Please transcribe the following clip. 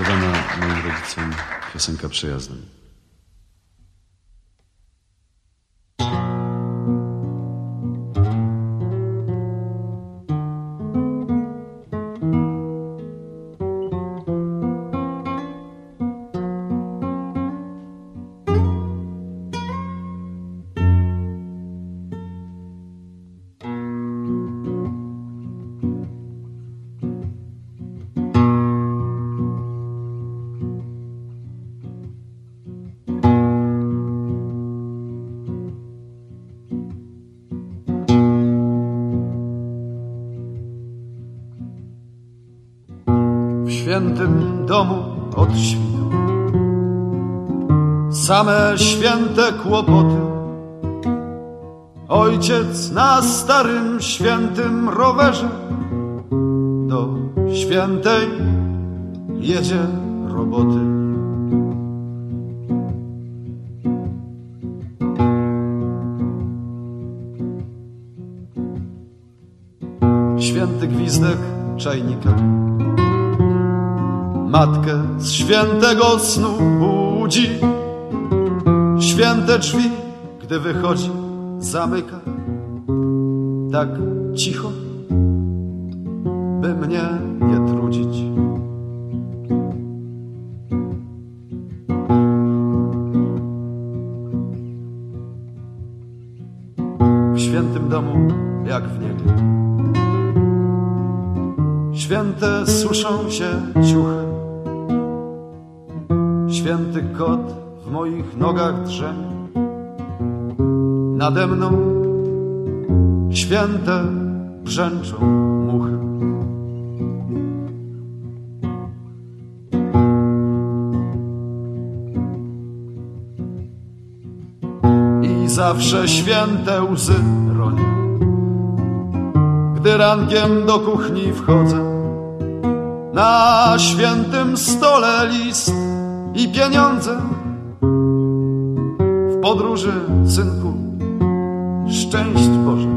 śpiewana moim rodzicom piosenka przyjazdem. Świętym domu od świtu. Same święte kłopoty. Ojciec na starym świętym rowerze do świętej jedzie roboty. Święty gwizdek czajnika matkę z świętego snu budzi. Święte drzwi, gdy wychodzi, zamyka tak cicho, by mnie nie trudzić. W świętym domu, jak w niebie. Święte suszą się ciuchy. Święty kot w moich nogach drzemie. Nade mną święte brzęczą muchy. I zawsze święte łzy ronię, gdy rankiem do kuchni wchodzę. Na świętym stole list i pieniądze. W podróży, synku, szczęść Boże.